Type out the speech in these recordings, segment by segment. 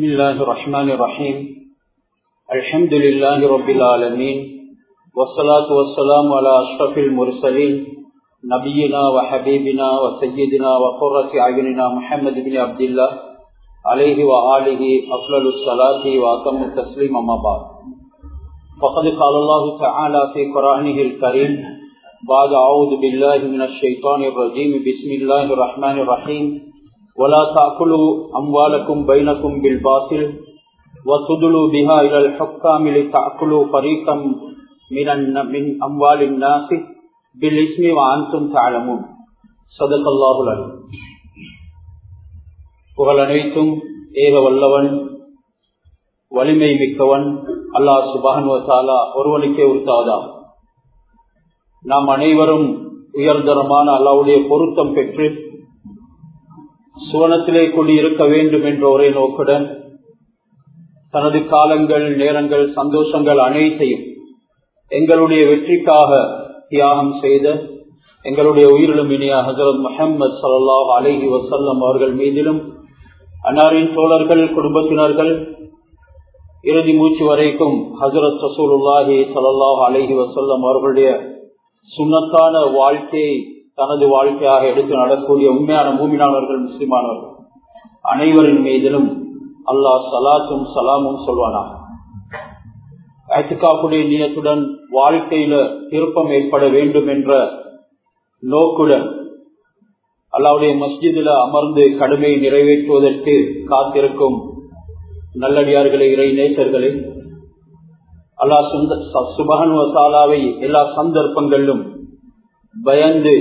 بسم الله الرحمن الرحيم. الحمد لله رب العالمين. والصلاة والسلام على أشرف المرسلين. نبينا وحبيبنا وسيدنا وقرة أعيننا محمد بن عبد الله عليه وآله أفضل الصلاة وأتم التسليم أما بعد. فقد قال الله تعالى في قرآنه الكريم بعد أعوذ بالله من الشيطان الرجيم. بسم الله الرحمن الرحيم. ولا تأكلوا أموالكم بينكم بالباطل وتدلوا بها إلى الحكام لتأكلوا فريقا من من أموال الناس بالإثم وأنتم تعلمون صدق الله العليم புகழ் அனைத்தும் ஏக வல்லவன் வலிமை மிக்கவன் அல்லாஹ் சுபானுவத்தாலா ஒருவனுக்கே உருத்தாதா நாம் அனைவரும் உயர்தரமான அல்லாவுடைய பொருத்தம் பெற்று சுவனத்திலே கொண்டு இருக்க வேண்டும் என்ற ஒரே நோக்குடன் தனது காலங்கள் நேரங்கள் சந்தோஷங்கள் அனைத்தையும் எங்களுடைய வெற்றிக்காக தியாகம் செய்த எங்களுடைய உயிரிலும் இனிய ஹசரத் முஹம்மது சல்லாஹ் அலஹி வசல்லம் அவர்கள் மீதிலும் அன்னாரின் தோழர்கள் குடும்பத்தினர்கள் இறுதி மூச்சு வரைக்கும் ஹசரத் ரசூலுல்லாஹி சல்லாஹ் அலஹி வசல்லம் அவர்களுடைய சுண்ணத்தான வாழ்க்கையை தனது வாழ்க்கையாக எடுத்து நடக்கூடிய உண்மையான மூமினானவர்கள் முஸ்லிமானவர்கள். அனைவரின் மீதிலும் அல்லாஹ் சலாத்தும் சலாமும் சொல்வானா ஐத்துக்காப்புடைய நியத்துடன் வாழ்க்கையில திருப்பம் ஏற்பட வேண்டும் என்ற நோக்குடன் அல்லாவுடைய மஸ்ஜிதில் அமர்ந்து கடுமையை நிறைவேற்றுவதற்கு காத்திருக்கும் நல்லடியார்களே இறை நேசர்களே சுந்த சுபகன் வசாலாவை எல்லா சந்தர்ப்பங்களிலும் பயந்து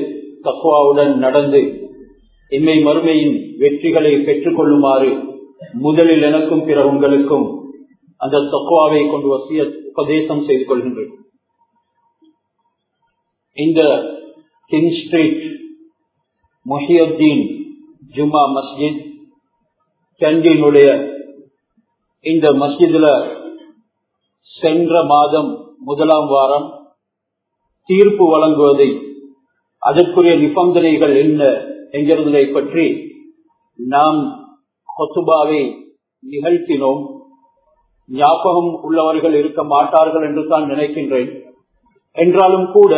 தக்குவாவுடன் நடந்து இம்மை மறுமையின் வெற்றிகளை பெற்றுக் கொள்ளுமாறு முதலில் எனக்கும் பிற உங்களுக்கும் அந்த தக்குவாவை கொண்டு வசிய உபதேசம் செய்து கொள்கின்றேன். இந்த கிங் ஸ்ட்ரீட் மொஹியுத்தீன் ஜுமா மஸ்ஜித் கேண்டீனுடைய இந்த மஸ்ஜிதில் சென்ற மாதம் முதலாம் வாரம் தீர்ப்பு வழங்குவதை அதற்குரிய நிபந்தனைகள் என்ன என்கிறதை பற்றி நாம் கொத்துபாவை நிகழ்த்தினோம். ஞாபகம் உள்ளவர்கள் இருக்க மாட்டார்கள் என்று தான் நினைக்கின்றேன். என்றாலும் கூட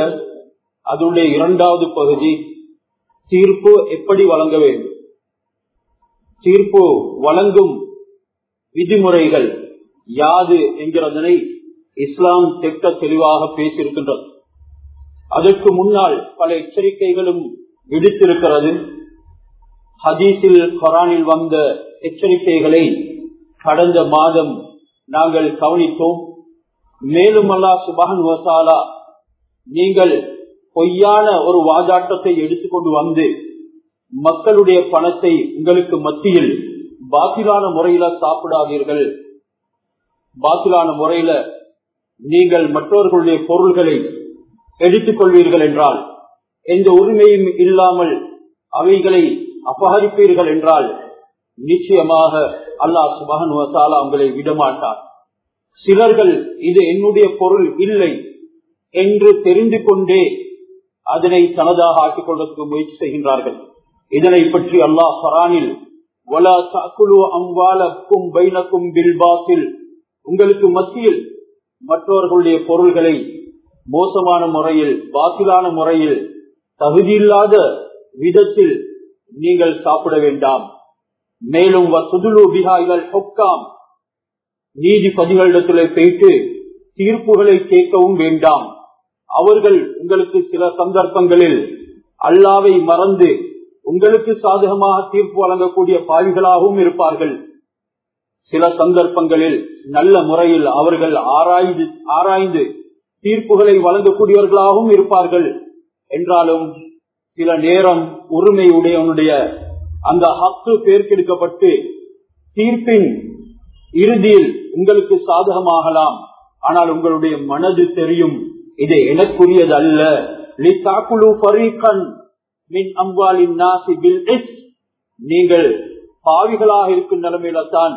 அதனுடைய இரண்டாவது பகுதி தீர்ப்பு எப்படி வழங்க வேண்டும்? தீர்ப்பு வழங்கும் விதிமுறைகள் யாது என்கிறதனை இஸ்லாம் திட்ட தெளிவாக பேசியிருக்கின்றது. அதற்கு முன்னால் பல எச்சரிக்கைகளும் விடுத்திருக்கிறது. ஹதீஸில் கொரானில் வந்த எச்சரிக்கைகளை கடந்த மாதம் நாங்கள் கவனித்தோம். மேலும் அல்லா சுபான் வசாலா நீங்கள் பொய்யான ஒரு வாதாட்டத்தை எடுத்துக்கொண்டு வந்து மக்களுடைய பணத்தை உங்களுக்கு மத்தியில் பாத்திலான முறையில சாப்பிடாதீர்கள். பாத்திலான முறையில நீங்கள் மற்றவர்களுடைய பொருள்களை எடுத்துக் கொள்வீர்கள் என்றால் எந்த உரிமையும் இல்லாமல் அவைகளை அபகரிப்பீர்கள் என்றால் நிச்சயமாக அல்லாஹ் சுபகன் வசாலா உங்களை விடமாட்டார் சிலர்கள் இது என்னுடைய பொருள் இல்லை என்று தெரிந்து கொண்டே அதனை தனதாக ஆக்கிக் கொள்வதற்கு முயற்சி செய்கின்றார்கள். இதனை பற்றி அல்லாஹ் ஃபரானில் உங்களுக்கு மத்தியில் மற்றவர்களுடைய பொருள்களை மோசமான முறையில் பாத்திலான முறையில் தகுதியில்லாத விதத்தில் நீங்கள் சாப்பிட வேண்டாம். மேலும் நீதிபதிகளிடத்தில் போயிட்டு தீர்ப்புகளை கேட்கவும் வேண்டாம். அவர்கள் உங்களுக்கு சில சந்தர்ப்பங்களில் அல்லாவை மறந்து உங்களுக்கு சாதகமாக தீர்ப்பு வழங்கக்கூடிய பாவிகளாகவும் இருப்பார்கள். சில சந்தர்ப்பங்களில் நல்ல முறையில் அவர்கள் ஆராய்ந்து ஆராய்ந்து தீர்ப்புகளை வழங்கக்கூடியவர்களாகவும் இருப்பார்கள். என்றாலும் சில நேரம் உரிமை உடையவனுடைய அந்த ஹக்கு பேர்க்கெடுக்கப்பட்டு தீர்ப்பின் இறுதியில் உங்களுக்கு சாதகமாகலாம். ஆனால் உங்களுடைய மனது தெரியும் இது எனக்குரியது அல்ல நீங்கள் பாவிகளாக இருக்கும் நிலைமையில தான்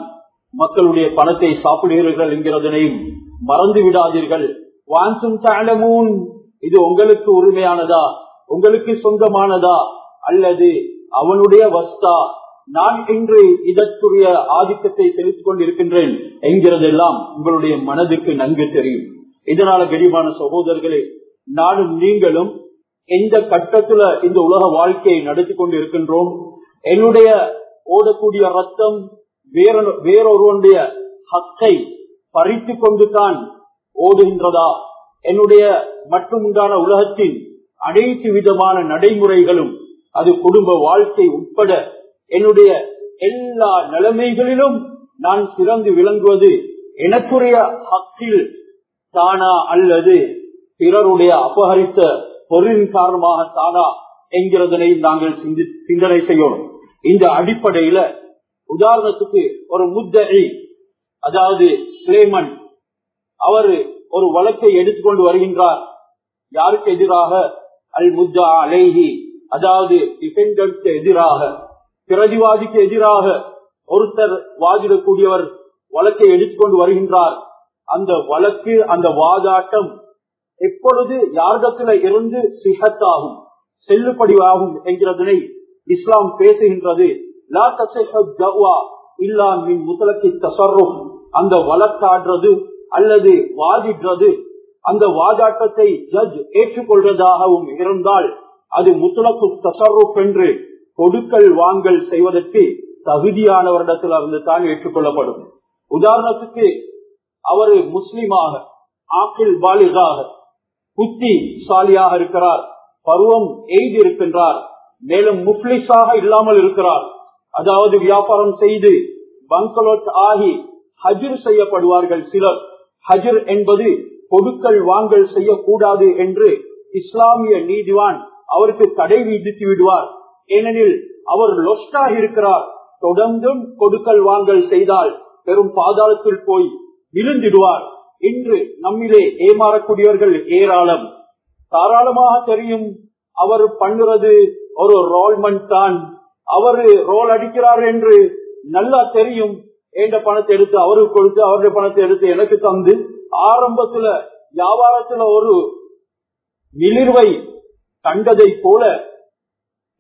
மக்களுடைய பணத்தை சாப்பிடுகிறீர்கள் என்கிறதனையும் மறந்து விடாதீர்கள் வான்சும் தாழமூன் இது உங்களுக்கு உரிமையானதா? உங்களுக்கு சொந்தமானதா? அல்லது அவனுடைய வஸ்தா? நான் இன்று இதற்குரிய ஆதிக்கத்தை செலுத்திக் கொண்டிருக்கின்றேன் என்கிறதெல்லாம் உங்களுடைய மனதுக்கு நன்கு தெரியும். இதனால கரிமான சகோதரர்களே நானும் நீங்களும் எந்த கட்டத்துல இந்த உலக வாழ்க்கையை நடத்தி கொண்டு இருக்கின்றோம் என்னுடைய ஓடக்கூடிய ரத்தம் வேற வேறொருவனுடைய ஹக்கை பறித்து கொண்டு தான் ஓடுகின்றதா என்னுடைய மட்டுமுண்டான உலகத்தின் அனைத்து விதமான நடைமுறைகளும் அது குடும்ப வாழ்க்கை உட்பட என்னுடைய எல்லா நிலைமைகளிலும் நான் சிறந்து விளங்குவது எனக்குரிய ஹக்கில் தானா அல்லது பிறருடைய அபகரித்த பொருளின் காரணமாக தானா என்கிறதனை நாங்கள் சிந்தனை செய்யணும். இந்த அடிப்படையில உதாரணத்துக்கு ஒரு முத்தகை அதாவது ஸ்லேமன் அவர் ஒரு வழக்கை எடுத்துக்கொண்டு வருகின்றார். யாருக்கு எதிராக? அல் முத்தா அலேஹி. அதாவது டிஃபெண்டன்ஸ்க்கு எதிராக. பிரதிவாதிக்கு எதிராக ஒருத்தர் வாதிடக்கூடியவர் வழக்கை எடுத்துக்கொண்டு வருகின்றார். அந்த வழக்கு அந்த வாதாட்டம் எப்பொழுது யாரிடத்துல இருந்து சிஹத்தாகும் செல்லுபடியாகும் என்கிறதனை இஸ்லாம் பேசுகின்றது. அந்த வழக்காடுறது அல்லது வாதிடுறது அந்த வாதாட்டத்தை ஜட்ஜ் ஏற்றுக்கொள்வதாகவும் இருந்தால் அது முத்தலப்பு தசருப் என்று கொடுக்கல் வாங்கல் செய்வதற்கு தகுதியானவரிடத்தில் இருந்து தான் ஏற்றுக்கொள்ளப்படும். உதாரணத்துக்கு அவரு முஸ்லிமாக ஆக்கில் பாலிகாக புத்தி சாலியாக இருக்கிறார் பருவம் எய்தி இருக்கின்றார் மேலும் முப்ளிஸாக இல்லாமல் இருக்கிறார். அதாவது வியாபாரம் செய்து பங்கலோட் ஆகி ஹஜிர் செய்யப்படுவார்கள் சிலர். ஹஜிர் என்பது கொடுக்கல் வாங்கல் செய்யக்கூடாது என்று இஸ்லாமிய நீதிவான் அவருக்கு தடை விதித்து விடுவார். ஏனெனில் அவர் லொஸ்டாக இருக்கிறார். தொடர்ந்தும் கொடுக்கல் வாங்கல் செய்தால் பெரும் பாதாளத்தில் போய் விழுந்திடுவார் இன்று நம்மிலே ஏமாறக்கூடியவர்கள் ஏராளம். தாராளமாக தெரியும் அவர் பண்ணுறது ஒரு ரோல்மன் தான் அவரு ரோல் அடிக்கிறார் என்று நல்லா தெரியும். என்ற பணத்தை எடுத்து அவருக்கு கொடுத்து அவருடைய பணத்தை எடுத்து எனக்கு தந்து ஆரம்பத்துல வியாபாரத்துல ஒரு நிலிர்வை கண்டதை போல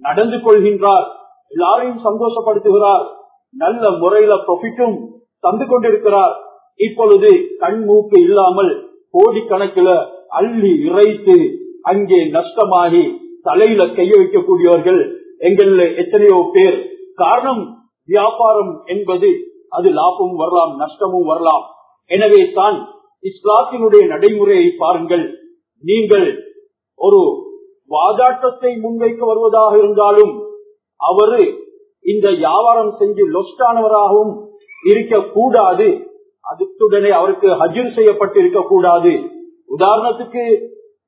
நடந்து கொள்கின்றார். எல்லாரையும் சந்தோஷப்படுத்துகிறார். நல்ல முறையில ப்ரொஃபிட்டும் தந்து கொண்டிருக்கிறார். இப்பொழுது கண் மூக்கு இல்லாமல் கோடிக்கணக்கில் அள்ளி இறைத்து அங்கே நஷ்டமாகி தலையில கைய வைக்கக்கூடியவர்கள் எங்கள்ல எத்தனையோ பேர். காரணம் வியாபாரம் என்பது அது லாபமும் வரலாம் நஷ்டமும் வரலாம். எனவே தான் இஸ்லாத்தினுடைய நடைமுறையை பாருங்கள். நீங்கள் ஒரு வாதாட்டத்தை முன்வைக்க வருவதாக இருந்தாலும் அவரு இந்த வியாபாரம் செஞ்சு லொஸ்டானவராகவும் இருக்கக்கூடாது. அதுக்குடனே அவருக்கு ஹஜிர் செய்யப்பட்டு இருக்கக்கூடாது. உதாரணத்துக்கு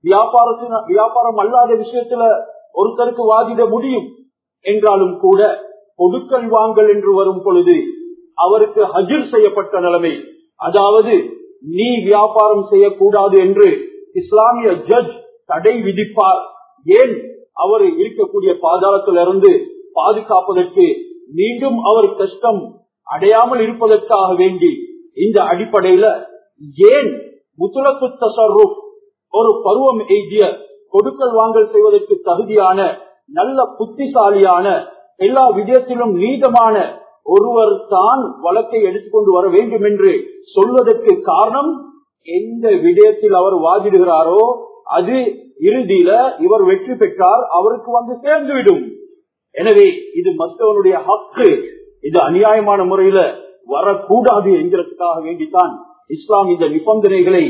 வியாபாரத்தின வியாபாரம் அல்லாத விஷயத்துல ஒருத்தருக்கு வாதிட முடியும். என்றாலும் கூட கொடுக்கல் வாங்கல் என்று வரும் பொழுது அவருக்கு ஹஜிர் செய்யப்பட்ட நிலைமை. அதாவது நீ வியாபாரம் செய்யக்கூடாது என்று இஸ்லாமிய ஜட்ஜ் தடை விதிப்பார். ஏன்? அவர் இருக்கக்கூடிய பாதாளத்திலிருந்து பாதுகாப்பதற்கு மீண்டும் அவர் கஷ்டம் அடையாமல் இருப்பதற்காக வேண்டி இந்த அடிப்படையில ஏன் முத்துலக்கு தசருப் ஒரு பருவம் எய்திய கொடுக்கல் வாங்கல் செய்வதற்கு தகுதியான நல்ல புத்திசாலியான எல்லா விதத்திலும் நீதமான ஒருவர் தான் வழக்கை எடுத்துக்கொண்டு வர வேண்டும் என்று சொல்வதற்கு காரணம் எந்த விடயத்தில் அவர் வாதிடுகிறாரோ அது இறுதியில இவர் வெற்றி பெற்றால் அவருக்கு வந்து சேர்ந்துவிடும். எனவே இது மற்றவனுடைய ஹக்கு. இது அநியாயமான முறையில வரக்கூடாது என்கிறதுக்காக வேண்டித்தான் இஸ்லாம் இந்த நிபந்தனைகளை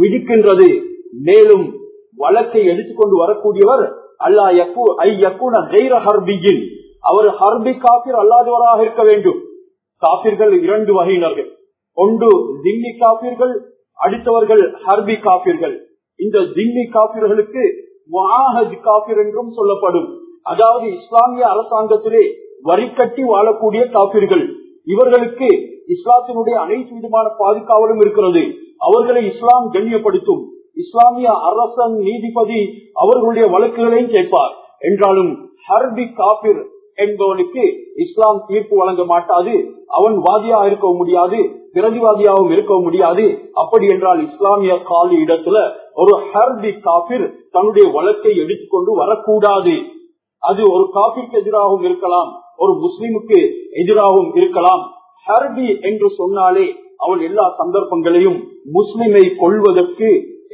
விடுக்கின்றது மேலும் வழக்கை எடுத்துக்கொண்டு வரக்கூடியவர் அல்லா ஐ யக்குன கைர ஹர்பியின். அவர் ஹர்பி காபிர் அல்லாதவராக இருக்க வேண்டும். காபிர்கள் இரண்டு வகையினர்கள். ஒன்று தில்லி காபிர்கள் அடுத்தவர்கள் ஹர்பி காபிர்கள் இந்த தில்லி காபிர்களுக்கு காபிர் என்றும் சொல்லப்படும். அதாவது இஸ்லாமிய அரசாங்கத்திலே வரி கட்டி வாழக்கூடிய காபிர்கள் இவர்களுக்கு இஸ்லாத்தினுடைய அனைத்து விதமான பாதுகாவலும் இருக்கிறது. அவர்களை இஸ்லாம் கண்ணியப்படுத்தும். இஸ்லாமிய அரசன் நீதிபதி அவர்களுடைய வழக்குகளையும் கேட்பார். என்றாலும் ஹர்பி காபிர் என்பவனுக்கு இஸ்லாம் தீர்ப்பு வழங்க மாட்டாது. அவன் வாதியா இருக்க முடியாது பிரதிவாதியாகவும் இருக்க முடியாது. அப்படி என்றால் இஸ்லாமிய காலி இடத்துல ஒரு ஹர்தி காபிர் தன்னுடைய வழக்கை எடுத்துக்கொண்டு வரக்கூடாது. அது ஒரு காபிற்கு எதிராகவும் இருக்கலாம் ஒரு முஸ்லிமுக்கு எதிராகவும் இருக்கலாம். ஹர்பி என்று சொன்னாலே அவன் எல்லா சந்தர்ப்பங்களையும் முஸ்லிமை கொள்வதற்கு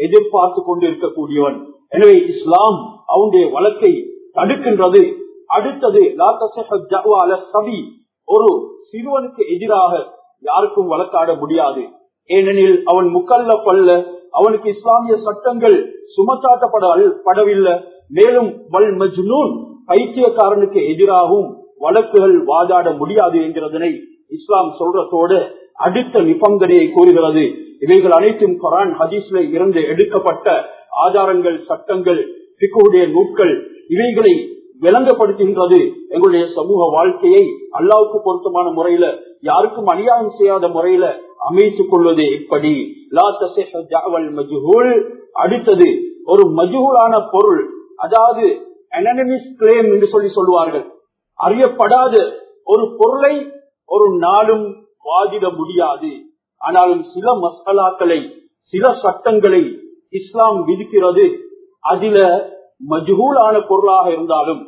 எதிர்பார்த்து கொண்டு இருக்கக்கூடியவன் எனவே இஸ்லாம் அவனுடைய வழக்கை தடுக்கின்றது. அடுத்தது சபி ஒரு சிறுவனுக்கு எதிராக யாருக்கும் வழக்காட முடியாது. ஏனெனில் அவன் முக்கல்ல பல்ல அவனுக்கு இஸ்லாமிய சட்டங்கள் சுமத்தாட்டப்படவில்லை மேலும் வல் மஜ்னூன் பைத்தியக்காரனுக்கு எதிராகவும் வழக்குகள் வாதாட முடியாது என்கிறதனை இஸ்லாம் சொல்றதோடு அடுத்த நிபந்தனையை கூறுகிறது. இவைகள் அனைத்தும் கொரான் ஹதீஸ்ல இருந்து எடுக்கப்பட்ட ஆதாரங்கள் சட்டங்கள் பிக்குடைய நூட்கள் இவைகளை விளங்கப்படுத்துகின்றது. எங்களுடைய சமூக வாழ்க்கையை அல்லாவுக்கு பொருத்தமான முறையில யாருக்கும் அநியாயம் செய்யாத முறையில அமைத்துக் கொள்வது எப்படி? அடுத்தது ஒரு மஜூலான பொருள் அதாவது என்று சொல்லி சொல்லுவார்கள். அறியப்படாத ஒரு பொருளை ஒரு நாளும் வாதிட முடியாது. ஆனாலும் சில மசாலாக்களை சில சட்டங்களை இஸ்லாம் விதிக்கிறது. அதில மஜ்ஹூலான பொருளாக இருந்தாலும்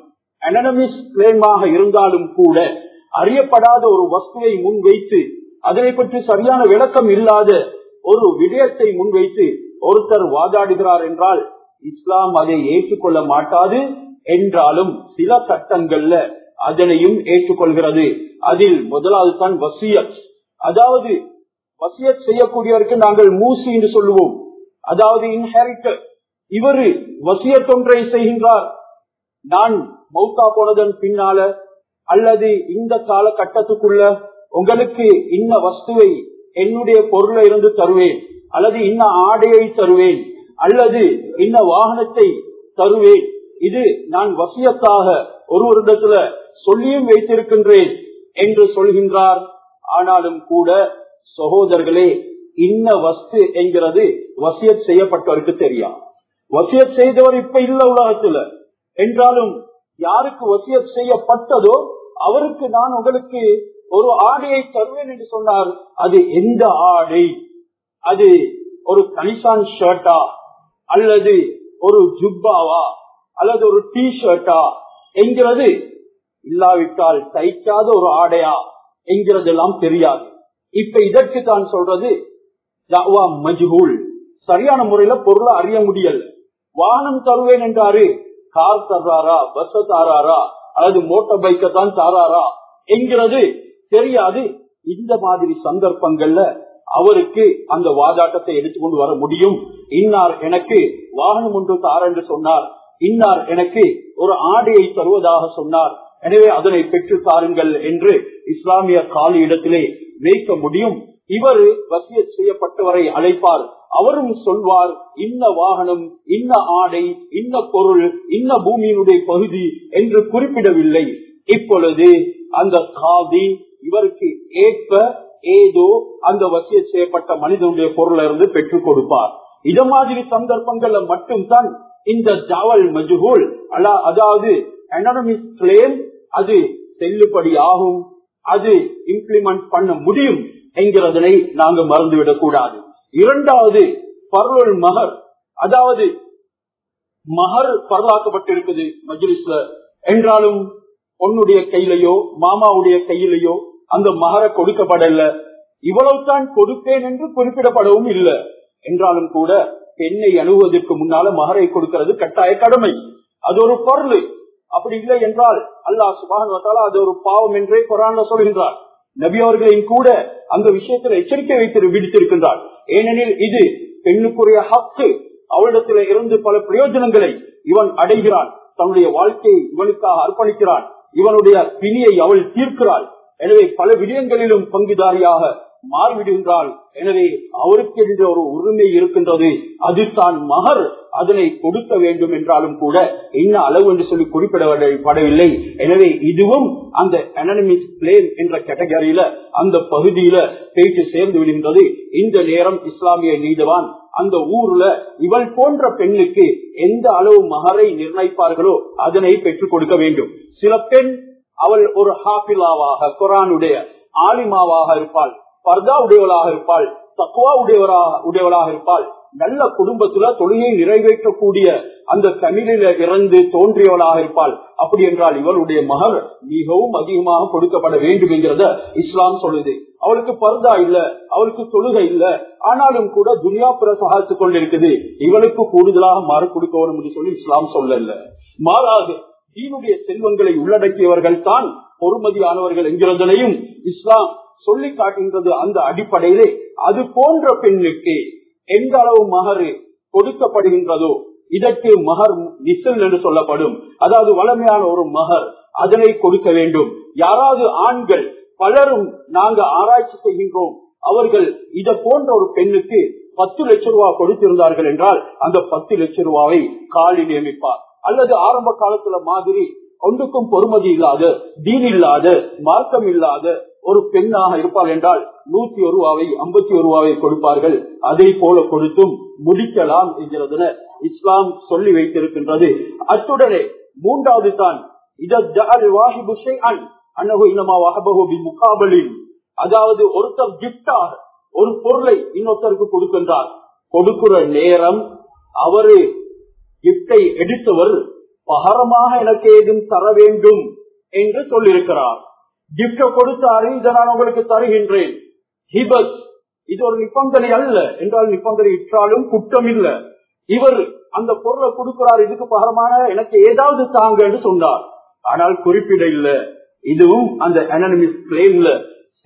அனனமிஸ் கிளைமாக இருந்தாலும் கூட அறியப்படாத ஒரு வஸ்துவை முன்வைத்து அதனை பற்றி சரியான விளக்கம் இல்லாத ஒரு விடயத்தை முன்வைத்து ஒருத்தர் வாதாடுகிறார் என்றால் இஸ்லாம் அதை ஏற்றுக்கொள்ள மாட்டாது என்றாலும் சில சட்டங்கள்ல அதனையும் ஏற்றுக்கொள்கிறது. அதில் முதலாவது தான் வசியத். அதாவது வசியத் செய்யக்கூடியவருக்கு நாங்கள் மூசி என்று சொல்லுவோம். அதாவது இன்ஹெரிட்டர் இவரு வசியத்தொன்றை செய்கின்றார். நான் மௌத்தா போனதன் பின்னால அல்லது இந்த காலகட்டத்துக்குள்ள உங்களுக்கு இன்ன வஸ்துவை என்னுடைய பொருளை இருந்து தருவேன் அல்லது இன்ன ஆடையை தருவேன் அல்லது இன்ன வாகனத்தை தருவேன். இது நான் வசியத்தாக ஒரு வருடத்துல சொல்லியும் வைத்திருக்கின்றேன் என்று சொல்கின்றார். ஆனாலும் கூட சகோதரர்களே இன்ன வஸ்து என்கிறது வசியத் செய்யப்பட்டவருக்கு தெரியும் வசியத் செய்தவர் இப்ப இல்ல உலகத்துல. என்றாலும் யாருக்கு வசியத் செய்யப்பட்டதோ அவருக்கு நான் உங்களுக்கு ஒரு ஆடையை தருவேன் என்று சொன்னார். அது எந்த ஆடை? அது ஒரு கனிசான் ஷர்ட்டா அல்லது ஒரு ஜுப்பாவா? அல்லது ஒரு டி ஷர்ட்டா என்கிறது இல்லாவிட்டால் தைக்காத ஒரு ஆடையா? என்கிறதெல்லாம் தெரியாது. இப்ப இதற்கு தான் சொல்றது மஜ்ஹூல். சரியான முறையில பொருளை அறிய முடியல. வாகனம் தருவேன் என்றாரு. கார் தர்றாரா? பஸ் தாராரா? அல்லது மோட்டார் பைக்கை தான் தாராரா? என்கிறது தெரியாது. இந்த மாதிரி சந்தர்ப்பங்கள்ல அவருக்கு அந்த வாதாட்டத்தை எடுத்துக்கொண்டு வர முடியும். இன்னார் எனக்கு வாகனம் ஒன்று தார் என்று சொன்னார். இன்னார் எனக்கு ஒரு ஆடையை தருவதாக சொன்னார். எனவே அதனை பெற்று தாருங்கள் என்று இஸ்லாமிய காலி இடத்திலே வைக்க முடியும். இவர் வசிய செய்யப்பட்டவரை அழைப்பார். அவரும் சொல்வார் இன்ன வாகனம் இன்ன ஆடை இன்ன பொருள் இன்ன பூமியினுடைய பகுதி என்று குறிப்பிடவில்லை. இப்பொழுது அந்த காதி இவருக்கு ஏற்ப ஏதோ அந்த வசிய செய்யப்பட்ட மனிதனுடைய பொருளை இருந்து பெற்றுக் கொடுப்பார். இத மாதிரி சந்தர்ப்பங்கள்ல மட்டும்தான் இந்த ஜாவல் மஜுகோல் அல்ல அதாவது எனானமிக் அது செல்லுபடி ஆகும் அது இம்ப்ளிமெண்ட் பண்ண முடியும். என்கிறதனை நாங்க மறந்துவிடக் கூடாது. இரண்டாவது பருள் மகர் அதாவது மகர் பரவாக்கப்பட்டிருக்குது மஜ்லிஸ்ல. என்றாலும் பொண்ணுடைய கையிலையோ மாமாவுடைய கையிலையோ அந்த மகர கொடுக்கப்படல. இவ்வளவுதான் கொடுப்பேன் என்று குறிப்பிடப்படவும் இல்லை. என்றாலும் கூட பெண்ணை அணுகுவதற்கு முன்னால மகரை கொடுக்கிறது கட்டாய கடமை. அது ஒரு பொருள் அப்படி இல்லை என்றால் அல்லாஹ் சுபான் அது ஒரு பாவம் என்றே குரான் சொல்கின்றார். நபி அவர்களையும் கூட அந்த விஷயத்துல எச்சரிக்கை வைத்து விடுத்திருக்கின்றார் ஏனெனில் இது பெண்ணுக்குரிய ஹக்கு. அவளிடத்தில் இருந்து பல பிரயோஜனங்களை இவன் அடைகிறான். தன்னுடைய வாழ்க்கையை இவனுக்காக அர்ப்பணிக்கிறான். இவனுடைய பிணியை அவள் தீர்க்கிறாள். எனவே பல விடயங்களிலும் பங்குதாரியாக மாறிவிடுகின்றால் எனவே அவருக்கு என்ற ஒரு உரிமை இருக்கின்றது. அது தான் மகர் அதனை கொடுக்க வேண்டும் என்றாலும் கூட என்ன அளவு என்று சொல்லி குறிப்பிடப்படவில்லை எனவே இதுவும் அந்த அனமிஸ் பிளேன் என்ற கேட்டகரியில அந்த பகுதியில பேச்சு சேர்ந்து விடுகின்றது. இந்த நேரம் இஸ்லாமிய நீதவான் அந்த ஊர்ல இவள் போன்ற பெண்ணுக்கு எந்த அளவு மகரை நிர்ணயிப்பார்களோ அதனை பெற்றுக் கொடுக்க வேண்டும். சில பெண் அவள் ஒரு ஹாபிலாவாக குரானுடைய ஆலிமாவாக இருப்பாள். பர்தா உடையவளாக இருப்பாள் தக்குவா உடையவரா உடையவளாக இருப்பாள். நல்ல குடும்பத்துல தொழுகை நிறைவேற்றக்கூடிய அந்த தமிழில இறந்து தோன்றியவளாக இருப்பாள். அப்படி என்றால் இவளுடைய மகர் மிகவும் அதிகமாக கொடுக்கப்பட வேண்டும் என்கிறத இஸ்லாம் சொல்லுது. அவளுக்கு பர்தா இல்ல அவளுக்கு தொழுகை இல்ல ஆனாலும் கூட துனியா பிரசகாத்து கொண்டிருக்குது. இவளுக்கு கூடுதலாக மாறு கொடுக்கணும் சொல்லி இஸ்லாம் சொல்லல. மாறாக தீனுடைய செல்வங்களை உள்ளடக்கியவர்கள் தான் பொறுமதியானவர்கள் என்கிறதனையும் இஸ்லாம் சொல்லி காட்டுகின்றது அந்த அடிப்படையிலே. அது போன்ற பெண்ணுக்கு எந்த அளவு மகர் கொடுக்கப்படுகின்றதோ இதற்கு மகர் நிசல் என்று சொல்லப்படும். அதாவது வளமையான ஒரு மகர் அதனை கொடுக்க வேண்டும். யாராவது ஆண்கள் பலரும் நாங்க ஆராய்ச்சி செய்கின்றோம். அவர்கள் இத போன்ற ஒரு பெண்ணுக்கு பத்து லட்சம் ரூபாய் கொடுத்திருந்தார்கள் என்றால் அந்த பத்து லட்சம் ரூபாவை காலி நியமிப்பார். அல்லது ஆரம்ப காலத்துல மாதிரி ஒன்றுக்கும் பொறுமதி இல்லாத தீன் இல்லாத மார்க்கம் இல்லாத ஒரு பெண்ணாக இருப்பார் என்றால் நூத்தி ஒரு ரூபாவை ஐம்பத்தி ஒரு ரூபாவை கொடுப்பார்கள். அதை போல கொடுத்தும் முடிக்கலாம் என்கிறதுன இஸ்லாம் சொல்லி வைத்திருக்கின்றது. அத்துடனே மூன்றாவது தான் அதாவது ஒருத்தர் கிப்டாக ஒரு பொருளை இன்னொருத்தருக்கு கொடுக்கின்றார். கொடுக்கிற நேரம் அவரு கிப்டை எடுத்தவர் பகரமாக எனக்கு ஏதும் தர வேண்டும் என்று சொல்லியிருக்கிறார். கிப்ட கொடுத்தாரு இதை நான் உங்களுக்கு தருகின்றேன். ஹிபஸ் இது ஒரு நிபந்தனை அல்ல. என்றால் நிபந்தனை இற்றாலும் குற்றம் இல்ல. இவர் அந்த பொருளை கொடுக்கிறார் இதுக்கு பகரமான எனக்கு ஏதாவது தாங்க என்று சொன்னார். ஆனால் குறிப்பிட இல்ல. இதுவும் அந்த அனனிமிஸ் கிளைம்ல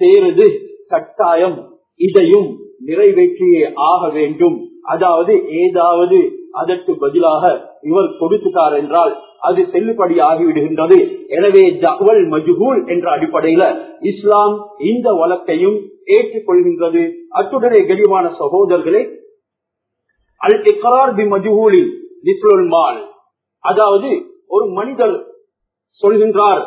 சேருது கட்டாயம். இதையும் நிறைவேற்றியே ஆக வேண்டும். அதாவது ஏதாவது அதற்கு பதிலாக இவர் கொடுத்துட்டார் என்றால் அது செல்லுபடி ஆகிவிடுகின்றது எனவே ஜகவல் மஜ்ஹூல் என்ற அடிப்படையில இஸ்லாம் இந்த வழக்கையும் ஏற்றுக்கொள்கின்றது. அத்துடனே கனிவான சகோதரர்களே அல் இக்கரார் பி மஜுகூலில் மால். அதாவது ஒரு மனிதர் சொல்கின்றார்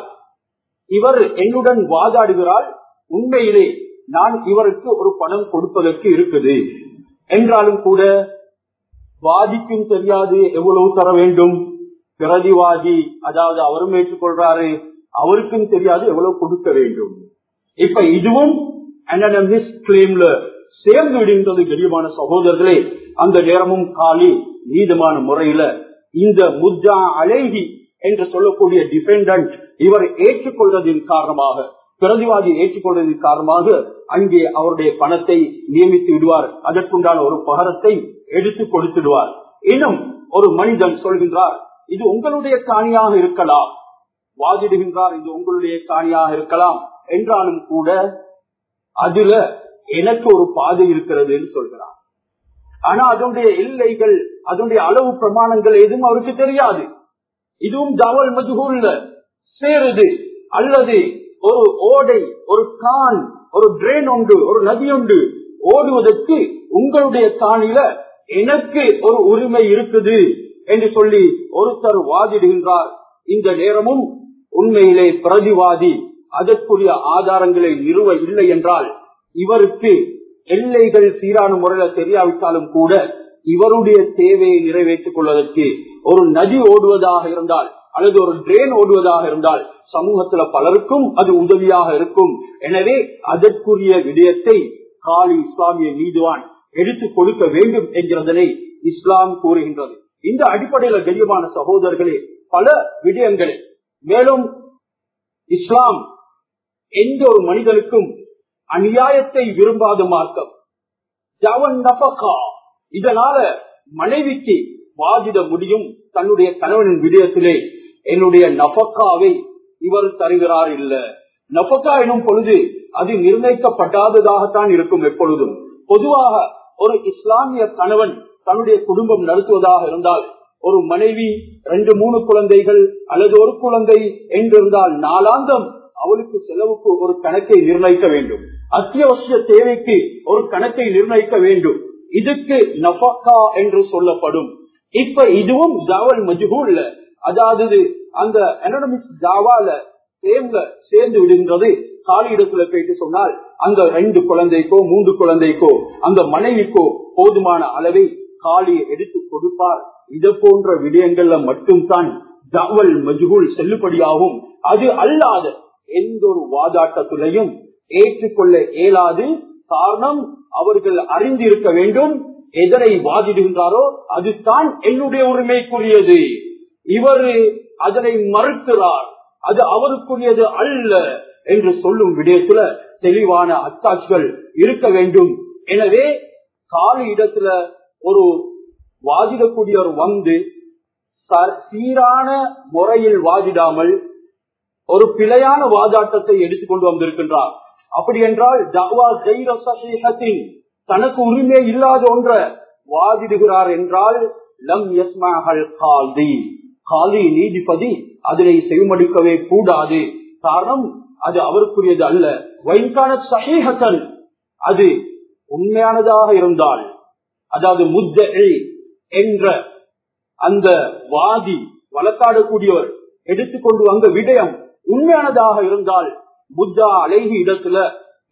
இவர் என்னுடன் வாதாடுகிறார் உண்மையிலே நான் இவருக்கு ஒரு பணம் கொடுப்பதற்கு இருக்குது. என்றாலும் கூட வாதிக்கும் தெரியாது எவ்வளவு தர வேண்டும்? பிரதிவாதி அதாவது அவரும் ஏற்றுக்கொள்றாரு அவருக்கும் தெரியாது எவ்வளவு கொடுக்க வேண்டும். இப்ப இதுவும் கிளைம்ல சேர்ந்து விடுகின்றது கெரியமான சகோதரர்களே. அந்த நேரமும் காலி நீதமான முறையில இந்த முத்தா அழகி என்று சொல்லக்கூடிய டிபெண்டன்ட் இவர் ஏற்றுக்கொள்வதன் காரணமாக பிரதிவாதி ஏற்றுக்கொள்வதன் காரணமாக அங்கே அவருடைய பணத்தை நியமித்து விடுவார். அதற்குண்டான ஒரு பகரத்தை எடுத்து கொடுத்துடுவார். இன்னும் ஒரு மனிதன் சொல்கின்றார் இது உங்களுடைய காணியாக இருக்கலாம். வாதிடுகின்றார் இது உங்களுடைய காணியாக இருக்கலாம். என்றாலும் கூட அதுல எனக்கு ஒரு பாதை இருக்கிறது சொல்கிறார். ஆனா அதனுடைய எல்லைகள் அதனுடைய அளவு பிரமாணங்கள் எதுவும் அவருக்கு தெரியாது. இதுவும் தவல் மதுகூல்ல சேருது அல்லது ஒரு ஓடை ஒரு கான் ஒரு ட்ரெயின் உண்டு ஒரு நதி உண்டு ஓடுவதற்கு உங்களுடைய காணில எனக்கு ஒரு உரிமை இருக்குது என்று சொல்லி ஒருத்தர் வாதிடுகின்றார். இந்த நேரமும் உண்மையிலே பிரதிவாதி. அதற்குரிய ஆதாரங்களை நிறுவ இல்லை என்றால் இவருக்கு எல்லைகள் சீரான முறையில தெரியாவிட்டாலும் கூட இவருடைய தேவையை நிறைவேற்றிக் கொள்வதற்கு ஒரு நதி ஓடுவதாக இருந்தால் அல்லது ஒரு ட்ரெயின் ஓடுவதாக இருந்தால் சமூகத்துல பலருக்கும் அது உதவியாக இருக்கும். எனவே அதற்குரிய விடயத்தை காலி இஸ்லாமிய நீதிவான் எடுத்துக் கொடுக்க வேண்டும் என்கிறதனை இஸ்லாம் கூறுகின்றது. இந்த அடிப்படையில கண்ணியமான சகோதரர்களே பல விடயங்கள் மேலும் இஸ்லாம் எந்த ஒரு மனிதனுக்கும் அநியாயத்தை விரும்பாத மார்க்கம். நபகா இதனால மனைவிக்கு வாதிட முடியும். தன்னுடைய கணவனின் விடயத்திலே என்னுடைய நபக்காவை இவர் தருகிறார் இல்ல. நபக்கா எனும் பொழுது அது நிர்ணயிக்கப்படாததாகத்தான் இருக்கும் எப்பொழுதும். பொதுவாக ஒரு இஸ்லாமிய கணவன் தன்னுடைய குடும்பம் நடத்துவதாக இருந்தால் ஒரு மனைவி ரெண்டு மூணு குழந்தைகள் அல்லது ஒரு குழந்தை என்றிருந்தால் நாளாந்தம் அவளுக்கு செலவுக்கு ஒரு கணக்கை நிர்ணயிக்க வேண்டும். அத்தியாவசிய தேவைக்கு ஒரு கணக்கை நிர்ணயிக்க வேண்டும். இதுக்கு நபக்கா என்று சொல்லப்படும். இப்ப இதுவும் ஜாவல் மஜ்ஹூல்ல அதாவது அந்த எனடமிக்ஸ் ஜாவால சேர்ந்து விடுகின்றது. காலி இடத்துல போயிட்டு சொன்னால் அந்த ரெண்டு குழந்தைக்கோ மூன்று குழந்தைக்கோ அந்த மனைவிக்கோ போதுமான அளவை காலியை எடுத்து கொடுப்பார். இது போன்ற விடயங்கள்ல மட்டும்தான் தவல் மஜ்ஹூல் செல்லுபடியாகும். அது அல்லாத எந்த ஒரு வாதாட்டத்திலையும் ஏற்றுக்கொள்ள இயலாது. காரணம் அவர்கள் அறிந்திருக்க வேண்டும் எதனை வாதிடுகின்றாரோ அதுதான் என்னுடைய உரிமைக்குரியது. இவர் அதனை மறுக்கிறார். அது அவருக்குரியது அல்ல. என்று சொல்லும் விடயத்துல தெளிவான அத்தாட்சிகள் இருக்க வேண்டும். எனவே காலி இடத்துல ஒரு வாதிடக்கூடியவர் வந்து சீரான முறையில் வாதிடாமல் ஒரு பிழையான வாதாட்டத்தை எடுத்துக்கொண்டு வந்திருக்கின்றார். அப்படி என்றால் தனக்கு உரிமை இல்லாத ஒன்ற வாதிடுகிறார் என்றால் லம் கால்தி காலி. நீதிபதி அதனை செய்மடிக்கவே கூடாது. காரணம் அது அவருக்குரியது அல்ல. வைகான சஹீஹத்தன். அது உண்மையானதாக இருந்தால் அதாவது முத்த என்ற அந்த வாதி வழக்காடக்கூடியவர் எடுத்துக்கொண்டு வந்த விடயம் உண்மையானதாக இருந்தால் புத்தா அழகி இடத்துல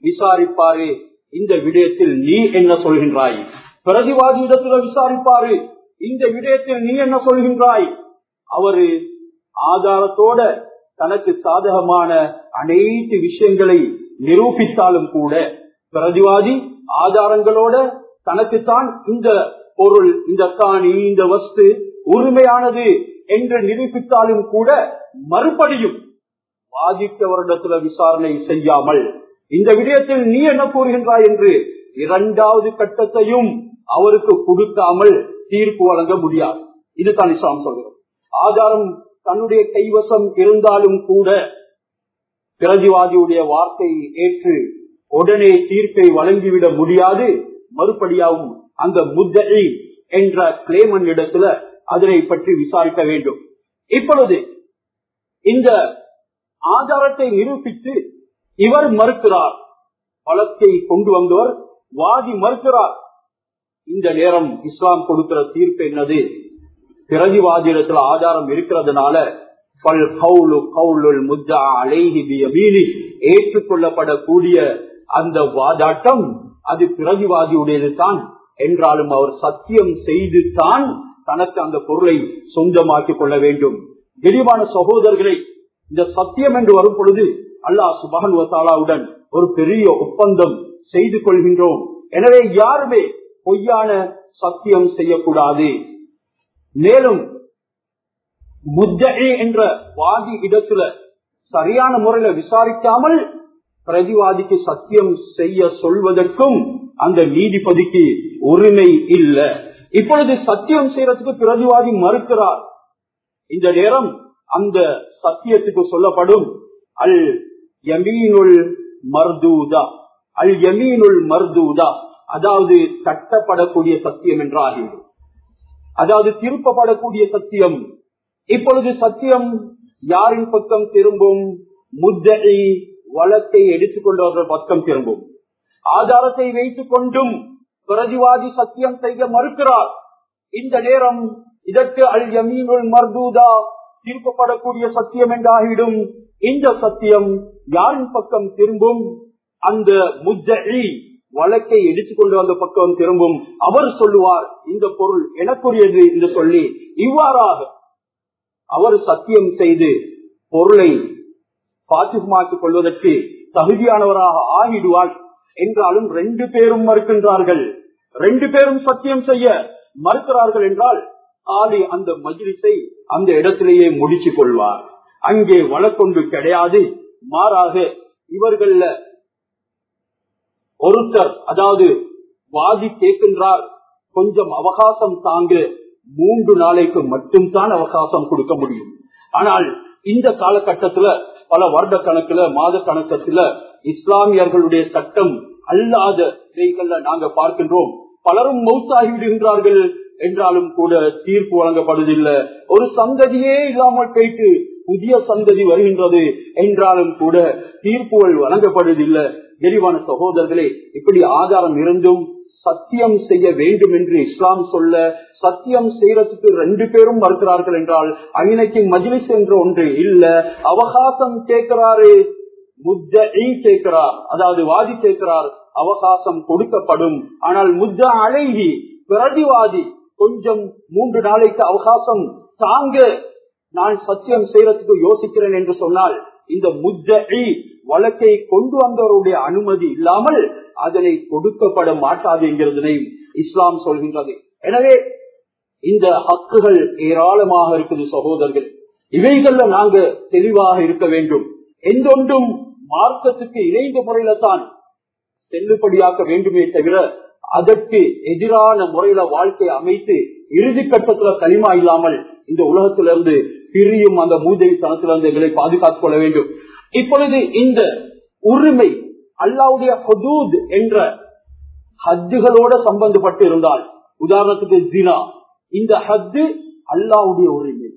விசாரிப்பாரு இந்த விடயத்தில் நீ என்ன சொல்கின்றாய்? பிரதிவாதி இடத்துல விசாரிப்பாரு இந்த விடயத்தில் நீ என்ன சொல்கின்றாய்? அவரு ஆதாரத்தோட தனக்கு சாதகமான அனைத்து விஷயங்களை நிரூபித்தாலும் கூட பிரதிவாதி ஆதாரங்களோட தனக்குத்தான் இந்த பொருள் இந்த காணி இந்த வஸ்து உரிமையானது என்று நிரூபித்தாலும் கூட மறுபடியும் வாதித்தவரிடத்துல விசாரணை செய்யாமல் இந்த விடயத்தில் நீ என்ன கூறுகின்றாய் என்று இரண்டாவது கட்டத்தையும் அவருக்கு கொடுக்காமல் தீர்ப்பு வழங்க முடியாது. இதுதான் இஸ்லாம் சொல்கிறோம் ஆதாரம் தன்னுடைய கைவசம் இருந்தாலும் கூட பிரதிவாதியுடைய வார்த்தையை ஏற்று உடனே தீர்ப்பை வழங்கிவிட முடியாது. மறுபடியாகவும் அந்த முத்தகை என்ற கிளேமன் இடத்துல அதனை பற்றி விசாரிக்க வேண்டும். இப்பொழுது இந்த ஆதாரத்தை நிரூபித்து இவர் மறுக்கிறார். பலத்தை கொண்டு வந்தவர் வாதி மறுக்கிறார். இந்த நேரம் இஸ்லாம் கொடுக்கிற தீர்ப்பு என்னது? பிரதிவாதியிடத்துல ஆதாரம் இருக்கிறதுனால ஏற்றுக்கொள்ளப்படக்கூடிய அந்த வாதாட்டம் அது பிரதிவாதியுடையது தான் என்றாலும் அவர் சத்தியம் செய்து தான் தனக்கு அந்த பொருளை சொந்தமாக்கிக் கொள்ள வேண்டும். தெளிவான சகோதரர்களை இந்த சத்தியம் என்று வரும் பொழுது அல்லாஹ் சுபகன் வசாலாவுடன் ஒரு பெரிய ஒப்பந்தம் செய்து கொள்கின்றோம். எனவே யாருமே பொய்யான சத்தியம் செய்யக்கூடாது. மேலும் முத்தகே என்ற வாதி இடத்துல சரியான முறையில விசாரிக்காமல் பிரதிவாதிக்கு சத்தியம் செய்ய சொல்வதற்கும் அந்த நீதிபதிக்கு உரிமை இல்லை. இப்பொழுது சத்தியம் செய்யறதுக்கு பிரதிவாதி மறுக்கிறார். இந்த நேரம் அந்த சத்தியத்துக்கு சொல்லப்படும். அல் யமீனுல் மர்தூதா. அல் யமீனுல் மர்தூதா. அதாவது கட்டப்படக்கூடிய சத்தியம் என்றாகிவிடும் அதாவது திருப்பப்படக்கூடிய சத்தியம். இப்பொழுது சத்தியம் யாரின் பக்கம் திரும்பும்? முத்தகை வளத்தை எடுத்துக்கொண்டவர்கள் பக்கம் திரும்பும். ஆதாரத்தை வைத்துக் கொண்டும் பிரதிவாதி சத்தியம் செய்ய மறுக்கிறார். இந்த நேரம் இதற்கு அல் யமீனுல் மர்தூதா தீர்க்கப்படக்கூடிய சத்தியம் என்றாகிடும் இந்த சத்தியம் யாரின் பக்கம் திரும்பும்? அந்த முத்தகி வழக்கை எடுத்துக்கொண்டு வந்த பக்கம் திரும்பும் அவர் சொல்லுவார் இந்த பொருள் எனக்குரியது என்று சொல்லி இவ்வாறாக அவர் சத்தியம் செய்து பொருளை பாத்துமாக்கிக் கொள்வதற்கு தகுதியானவராக ஆகிடுவார் என்றாலும் ரெண்டு பேரும் மறுக்கின்றார்கள். ரெண்டு பேரும் சத்தியம் செய்ய மறுக்கிறார்கள் என்றால் ஆதி அந்த மஜ்லிஸை அந்த இடத்திலேயே முடிச்சு கொள்வார். அங்கே வழக்கொன்று கிடையாது. மாறாக இவர்கள ஒருத்தர் அதாவது வாதி கேட்கின்றார் கொஞ்சம் அவகாசம் தாங்க மூன்று நாளைக்கு மட்டும்தான் அவகாசம் கொடுக்க முடியும். ஆனால் இந்த காலகட்டத்துல பல வருட கணக்குல மாத கணக்கத்துல இஸ்லாமியர்களுடைய சட்டம் அல்லாத இதைகள்ல நாங்க பார்க்கின்றோம். பலரும் மௌத்தாகிவிடுகின்றார்கள். என்றாலும் கூட தீர்ப்பு வழங்கப்படுவதில்லை. ஒரு சந்ததியே இல்லாமல் போயிட்டு புதிய சந்ததி வருகின்றது என்றாலும் கூட தீர்ப்புகள் வழங்கப்படுவதில்லை. தெளிவான சகோதரர்களே இப்படி ஆதாரம் இருந்தும் சத்தியம் செய்ய வேண்டும் என்று இஸ்லாம் சொல்ல சத்தியம் செய்யறதுக்கு ரெண்டு பேரும் மறுக்கிறார்கள் என்றால் அன்னைக்கு மஜிலிஸ் என்ற ஒன்று இல்ல அவகாசம் கேட்கிறாரு முத்த கேட்கிறார் அதாவது வாதி கேட்கிறார் அவகாசம் கொடுக்கப்படும். ஆனால் முத்த அழகி பிரதிவாதி கொஞ்சம் மூன்று நாளைக்கு அவகாசம் தாங்க நான் சத்தியம் செய்யறதுக்கு யோசிக்கிறேன் என்று சொன்னால் இந்த முஜ்ஜி வழக்கை கொண்டு வந்தவருடைய அனுமதி இல்லாமல் அதனை கொடுக்கப்பட மாட்டாது என்கிறதனையும் இஸ்லாம் சொல்கின்றது. எனவே இந்த ஹக்குகள் ஏராளமாக இருக்குது சகோதரர்கள். இவைகள்ல நாங்க தெளிவாக இருக்க வேண்டும். எந்தொன்றும் மார்க்கத்துக்கு இணைந்த முறையில தான் செல்லுபடியாக்க வேண்டுமே தவிர அதற்கு எதிரான முறையில வாழ்க்கை அமைத்து இறுதி கட்டத்துல களிமா இல்லாமல் இந்த உலகத்திலிருந்து பிரியும் அந்த பூஜை தனத்திலிருந்து எங்களை பாதுகாத்துக் கொள்ள வேண்டும். இப்பொழுது இந்த உரிமை அல்லாவுடைய ஹதூத் என்ற ஹத்துகளோட சம்பந்தப்பட்டு இருந்தால் உதாரணத்துக்கு ஜினா இந்த ஹத்து அல்லாவுடைய உரிமை.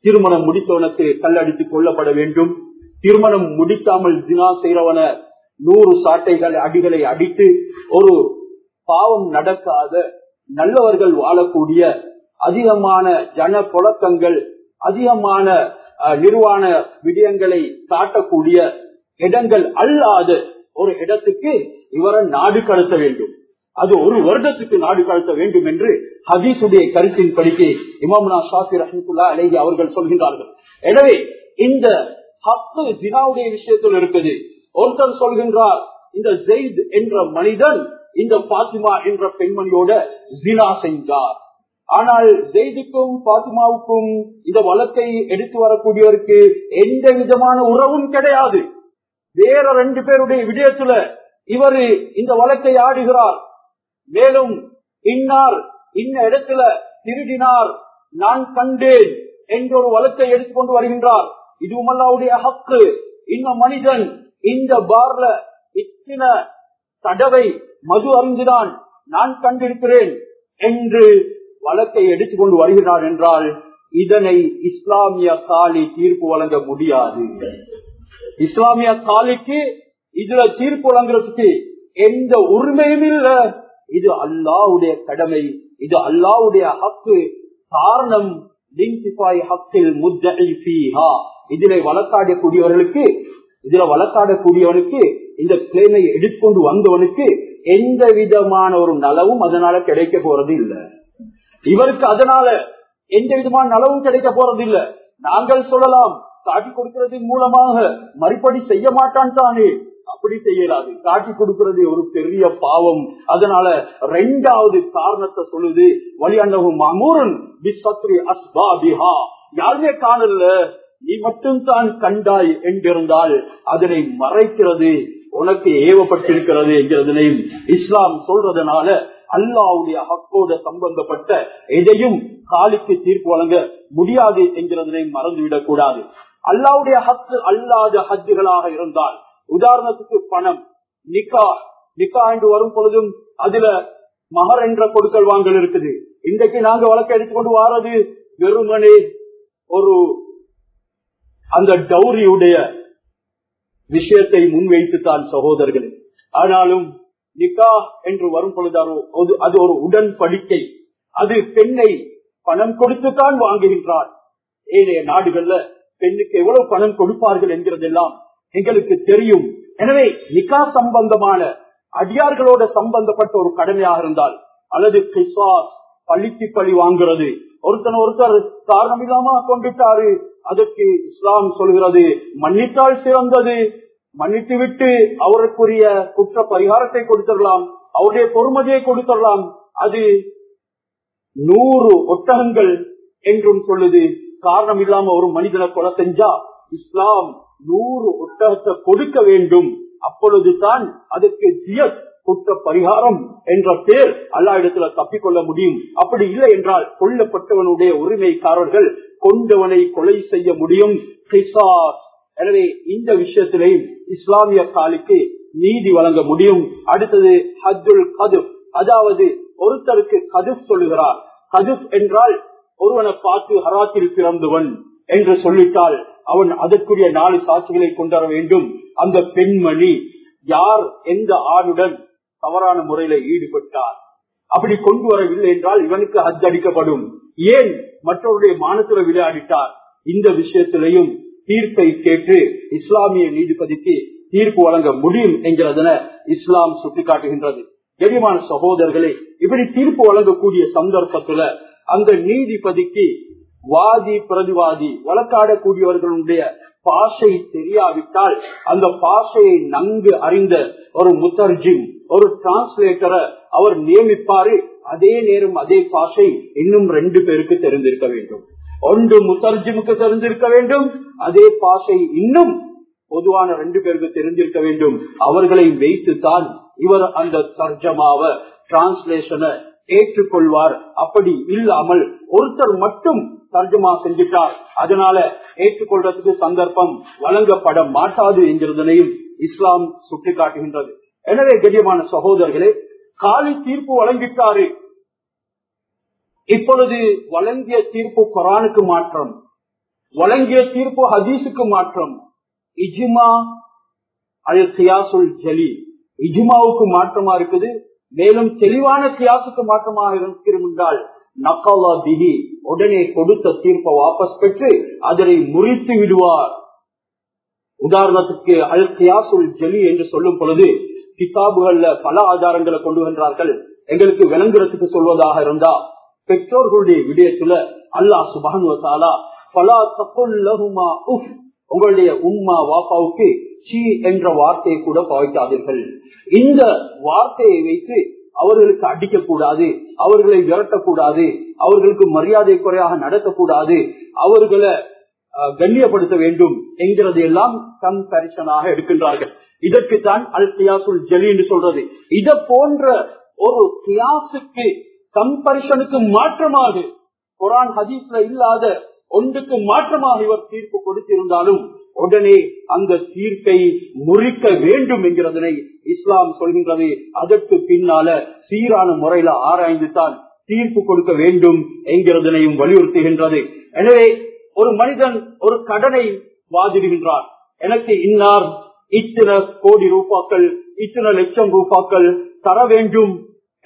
திருமணம் முடித்தவனுக்கு கல்லடித்து கொல்லப்பட வேண்டும். திருமணம் முடிக்காமல் ஜினா செய்யறவன நூறு சாட்டைகள் அடிகளை அடித்து ஒரு பாவம் நடக்காத நல்லவர்கள் வாழக்கூடிய அதிகமான ஜன புழக்கங்கள் அதிகமான நிர்வாண விடயங்களை காட்டக்கூடிய இடங்கள் அல்லாத ஒரு இடத்துக்கு இவரை நாடு கடத்த வேண்டும். அது ஒரு வருடத்துக்கு நாடு கடத்த வேண்டும் என்று ஹதீசுடைய கருத்தின் படிக்கு இமாம்னா ஷாஃபி ரஹமுல்லா அலேஹி அவர்கள் சொல்கின்றார்கள். எனவே இந்த ஹத்து ஜினாவுடைய விஷயத்தில் இருக்குது ஒருத்தர் சொல்கின்றார் இந்த ஜெயித் என்ற மனிதன் இந்த பாத்திமா என்ற பெண்மணியோட ஜினா செய்தார் ஆனால் ஜெய்துக்கும் பாத்திமாவுக்கும் இந்த வழக்கை எடுத்து வரக்கூடியவருக்கு எந்த விதமான உறவும் கிடையாது. வேற ரெண்டு பேருடைய விடயத்துல இவர் இந்த வழக்கை ஆடுகிறார். மேலும் இன்னார் இன்ன இடத்துல திருடினார் நான் கண்டேன் என்ற ஒரு வழக்கை எடுத்துக்கொண்டு வருகின்றார். இதுவும் அல்லாவுடைய ஹக்கு. இந்த மனிதன் இந்த பார்ல இத்தனை தடவை மது அருந்தினான் நான் கண்டிருக்கிறேன் என்று வழக்கை எடுத்துக்கொண்டு வருகிறார் என்றால் இதனை இஸ்லாமிய காலி தீர்ப்பு வழங்க முடியாது. இஸ்லாமிய காலிக்கு இதுல தீர்ப்பு வழங்குறதுக்கு எந்த உரிமையும் இல்ல. இது அல்லாவுடைய கடமை. இது அல்லாவுடைய ஹக்கு. காரணம் இதுல வழக்காடக்கூடியவர்களுக்கு இதுல வழக்காடக்கூடியவனுக்கு இந்த பிளேனை எடுத்துக்கொண்டு வந்தவனுக்கு எந்த விதமான ஒரு நலவும் அதனால கிடைக்க போறது இல்ல. இவருக்கு அதனால எந்த விதமான நலவும் கிடைக்க போறது இல்ல. நாங்கள் சொல்லலாம் காட்டி கொடுக்கறதன் மூலமாக மறுபடி செய்ய மாட்டான் தானே. அப்படி செய்யலாது. காட்டி கொடுக்கிறது ஒரு பெரிய பாவம். அதனால ரெண்டாவது காரணத்தை சொல்லுது வழியாண்டவும் மாமூரன் யாருமே காணல. நீ மட்டும் தான் கண்டாய் என்றிருந்தால் அதனை மறைக்கிறது உனக்கு ஏவப்பட்டிருக்கிறது என்கிறதனையும் இஸ்லாம் சொல்றதுனால அல்லாவுடைய ஹக்கோட சம்பந்தப்பட்ட எதையும் காலிக்கு தீர்ப்பு வழங்க முடியாது என்கிறதையும் மறந்துவிடக் கூடாது அல்லாவுடைய ஹத்து அல்லாத ஹஜ்ஜுகளாக இருந்தால் உதாரணத்துக்கு பணம் நிக்கா நிக்கா என்று வரும் பொழுதும் அதுல மகர் என்ற கொடுக்கல் வாங்கல் இருக்குது. இன்றைக்கு நாங்க வழக்கு எடுத்துக்கொண்டு வாரது வெறுமனே ஒரு அந்த டௌரியுடைய விஷயத்தை முன்வைத்துத்தான் சகோதரர்களே. ஆனாலும் நிக்கா என்று வரும் பொழுது அது ஒரு உடன்படிக்கை. அது பெண்ணை பணம் கொடுத்துத்தான் வாங்குகின்றார். ஏனைய நாடுகள்ல பெண்ணுக்கு எவ்வளவு பணம் கொடுப்பார்கள் என்கிறதெல்லாம் எங்களுக்கு தெரியும். எனவே நிக்கா சம்பந்தமான அடியார்களோட சம்பந்தப்பட்ட ஒரு கடமையாக இருந்தால் அல்லது கிசாஸ் பழித்து பழி வாங்குறது ஒருத்தன் ஒருத்தர் காரணம் இல்லாம கொண்டுட்டாரு அதற்கு இஸ்லாம் சொல்கிறது மன்னித்தால் சிறந்தது. மன்னித்து விட்டு அவருக்குரிய குற்ற பரிகாரத்தை கொடுத்துடலாம் அவருடைய பொறுமதியை கொடுத்துடலாம். அது நூறு ஒட்டகங்கள் என்றும் சொல்லுது. காரணம் இல்லாம ஒரு மனிதனை கொலை செஞ்சா இஸ்லாம் நூறு ஒட்டகத்தை கொடுக்க வேண்டும். அப்பொழுதுதான் அதுக்கு ஜியஸ் குற்ற பரிகாரம் என்ற பேர் அல்லா இடத்துல தப்பிக்கொள்ள முடியும். அப்படி இல்லை என்றால் கொல்லப்பட்டவனுடைய உரிமைக்காரர்கள் கொண்டவனை கொலை செய்ய முடியும். எனவே இந்த விஷயத்திலேயும் இஸ்லாமிய காலிக்கு நீதி வழங்க முடியும். அடுத்தது ஹத்துல் கதுப். அதாவது ஒருத்தருக்கு கதுப் சொல்லுகிறார். கதுப் என்றால் ஒருவனை பார்த்து ஹராத்தில் பிறந்தவன் என்று சொல்லிட்டால் அவன் அதற்குரிய நாலு சாட்சிகளை கொண்டு வர வேண்டும். அந்த பெண்மணி யார் எந்த ஆணுடன் தவறான முறையில ஈடுபட்டார் அப்படி கொண்டு வரவில்லை என்றால் இவனுக்கு ஹஜ் அடிக்கப்படும். ஏன்? மற்றவருடைய மானத்துல விளையாடிட்டார். இந்த விஷயத்திலையும் தீர்ப்பை கேட்டு இஸ்லாமிய நீதிபதிக்கு தீர்ப்பு வழங்க முடியும் என்கிறதென இஸ்லாம் சுட்டிக்காட்டுகின்றது. கெரிமான சகோதரர்களே இப்படி தீர்ப்பு வழங்கக்கூடிய சந்தர்ப்பத்துல அந்த நீதிபதிக்கு வாதி பிரதிவாதி வழக்காடக்கூடியவர்களுடைய பாஷை தெரியாவிட்டால் அந்த பாஷையை நன்கு அறிந்த ஒரு முத்தர்ஜிம் ஒரு டிரான்ஸ்லேட்டரை அவர் நியமிப்பாரு. அதே நேரம் அதே பாஷை இன்னும் ரெண்டு பேருக்கு தெரிந்திருக்க வேண்டும். ஒன்று முத்தர்ஜிமுக்கு தெரிந்திருக்க வேண்டும். அதே பாஷை இன்னும் பொதுவான ரெண்டு பேருக்கு தெரிந்திருக்க வேண்டும். அவர்களை வைத்துத்தான் இவர் அந்த தர்ஜமாவ டிரான்ஸ்லேஷனை ஏற்றுக்கொள்வார். அப்படி இல்லாமல் ஒருத்தர் மட்டும் தர்ஜமா செஞ்சிட்டார். அதனால ஏற்றுக்கொள்றதுக்கு சந்தர்ப்பம் வழங்கப்பட மாட்டாது என்கிறதனையும் இஸ்லாம் சுட்டிக்காட்டுகின்றது. எனவே கண்ணியமான சகோதரர்களே காலி தீர்ப்பு வழங்கிட்டாரு. இப்பொழுது வழங்கிய தீர்ப்பு குரானுக்கு மாற்றம் வழங்கிய தீர்ப்பு ஹதீஸுக்கு மாற்றம் இஜிமா அது சியாசுல் ஜலி இஜிமாவுக்கு மாற்றமா இருக்குது? மேலும் தெளிவான சியாசுக்கு மாற்றமாக என்றால் நக்காலா திகி உடனே கொடுத்த தீர்ப்பை வாபஸ் பெற்று அதனை முறித்து விடுவார். உதாரணத்துக்கு அல் கியாசுல் ஜலி என்று சொல்லும் பொழுது கிதாபுகள்ல பல ஆதாரங்களை கொண்டு வந்தார்கள். எங்களுக்கு விளங்குறதுக்கு சொல்வதாக இருந்தா பெற்றோர்களுடைய விடயத்துல அல்லாஹ் சுபானுவத்தாலா பலா தப்புல்லஹுமா உஃப். உங்களுடைய உம்மா வாப்பாவுக்கு சி என்ற வார்த்தையை கூட பாவிக்காதீர்கள். இந்த வார்த்தையை வைத்து அவர்களுக்கு அடிக்கக்கூடாது அவர்களை விரட்டக்கூடாது அவர்களுக்கு மரியாதை குறையாக நடத்தக்கூடாது அவர்களை கண்ணியப்படுத்த வேண்டும் என்கிறது எல்லாம் கம்பரிசனாக எடுக்கின்றார்கள். இதற்குத்தான் அல் கியாசுல் ஜலி என்று சொல்றது. இத போன்ற ஒரு கியாசுக்கு கம்பரிசனுக்கு மாற்றமாக குரான் ஹதீஸ்ல இல்லாத ஒன்றுக்கு மாற்றமாக இவர் தீர்ப்பு கொடுத்திருந்தாலும் உடனே அந்த தீர்ப்பை முறிக்க வேண்டும் என்கிறதனை இஸ்லாம் சொல்கின்றது. அதற்கு பின்னால சீரான முறையில ஆராய்ந்து தான் தீர்ப்பு கொடுக்க வேண்டும் என்கிறதனையும் வலியுறுத்துகின்றது. எனவே ஒரு மனிதன் ஒரு கடனை வாதிடுகின்றார் எனக்கு இன்னார் இத்தனை கோடி ரூபாக்கள் இத்தனை லட்சம் ரூபாக்கள் தர வேண்டும்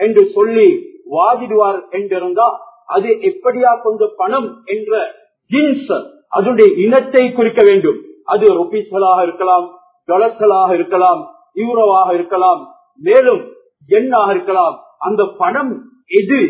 என்று சொல்லி வாதிடுவார் என்றிருந்தா அது எப்படியா கொஞ்சம் பணம் என்ற ஜின்ஸ் அதனுடைய இனத்தை குறிக்க வேண்டும். அது ருபீஸ்களாக இருக்கலாம் டாலர்ஸ்களாக இருக்கலாம் யூரோவாக இருக்கலாம் மேலும் எண்ணாக இருக்கலாம். அந்த பணம் எது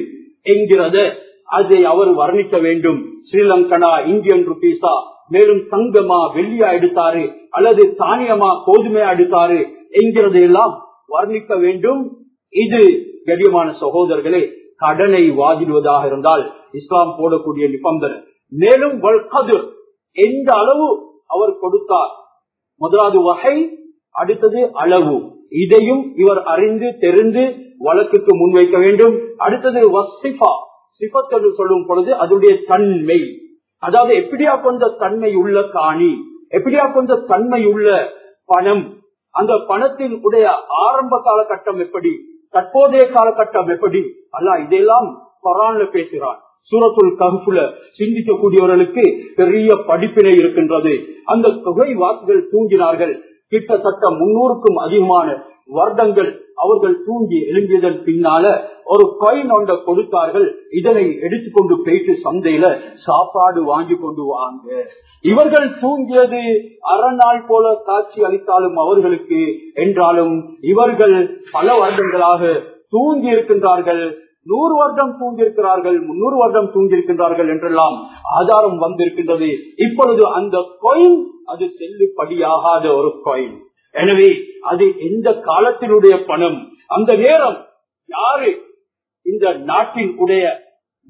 என்கிறத அதை அவர் வர்ணிக்க வேண்டும். ஸ்ரீலங்கனா இந்தியன் ருபீஸா மேலும் தங்கமா வெள்ளியா எடுத்தாரு அல்லது தானியமா கோதுமையா எடுத்தாரு என்கிறது எல்லாம் வர்ணிக்க வேண்டும். இது கடியமான சகோதரர்களே கடனை வாதிடுவதாக இருந்தால் இஸ்லாம் போடக்கூடிய நிபந்தனை. மேலும் எந்த அளவு அவர் கொடுத்தார். முதலாவது வகை அடுத்தது அளவு. இதையும் இவர் அறிந்து தெரிந்து வழக்குக்கு முன்வைக்க வேண்டும். அடுத்தது வசிஃபா. சிபத் என்று சொல்லும் பொழுது அதனுடைய தன்மை. அதாவது எப்படியா கொஞ்ச தன்மை உள்ள காணி எப்படியா கொஞ்ச தன்மை உள்ள பணம் அந்த பணத்தின் உடைய ஆரம்ப காலகட்டம் எப்படி தற்போதைய காலகட்டம் எப்படி அல்ல இதெல்லாம் கொரான்ல பேசுகிறான். சூரத்துல் ககுல சிந்திக்கக்கூடியவர்களுக்கு பெரிய படிப்பினை இருக்கின்றது. அந்த தொகை வாக்குகள் தூங்கினார்கள். கிட்டத்தட்ட முன்னூறுக்கும் அதிகமான வருடங்கள் அவர்கள் தூங்கி எழும்பியதன் பின்னால ஒரு கொயின் ஒன்றை கொடுத்தார்கள். இதனை எடுத்துக்கொண்டு போயிட்டு சந்தையில சாப்பாடு வாங்கி கொண்டு வாங்க. இவர்கள் தூங்கியது அறநாள் போல காட்சி அளித்தாலும் அவர்களுக்கு என்றாலும் இவர்கள் பல வருடங்களாக தூங்கி இருக்கின்றார்கள். நூறு வருடம் தூங்கியிருக்கிறார்கள் முன்னூறு வருடம் தூங்கியிருக்கின்றார்கள் என்றெல்லாம் ஆதாரம் வந்திருக்கின்றது. இப்பொழுது அந்த கொயின் அது செல்லுபடியாகாத ஒரு கொயின் எனவே அது எந்த காலத்தினுடைய பணம்? அந்த நேரம் யாரு இந்த நாட்டின் உடைய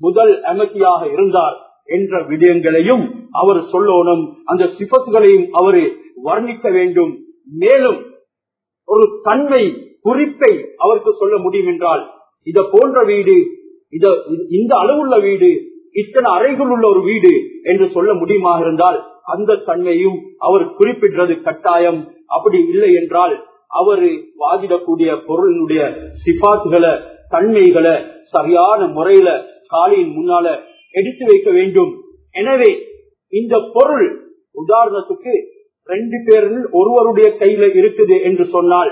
முதல் அமைதியாக இருந்தார் என்ற விடயங்களையும் அவர் சொல்லணும். அந்த சிபத்துகளையும் அவர் வர்ணிக்க வேண்டும். மேலும் ஒரு தன்மை குறிப்பை அவருக்கு சொல்ல முடியும் என்றால் இத போன்ற வீடு இத இந்த அளவுள்ள வீடு இத்தனை அறைகள் உள்ள ஒரு வீடு என்று சொல்ல முடியுமா இருந்தால் அந்த தன்மையும் அவர் குறிப்பிடுறது கட்டாயம். அப்படி இல்லை என்றால் அவரு வாதிடக்கூடிய பொருளினுடைய சிபாத்துகளை தன்மைகளை சரியான முறையில காலியின் முன்னால எடுத்து வைக்க வேண்டும். எனவே இந்த பொருள் உதாரணத்துக்கு ரெண்டு பேரில் ஒருவருடைய கையில இருக்குது என்று சொன்னால்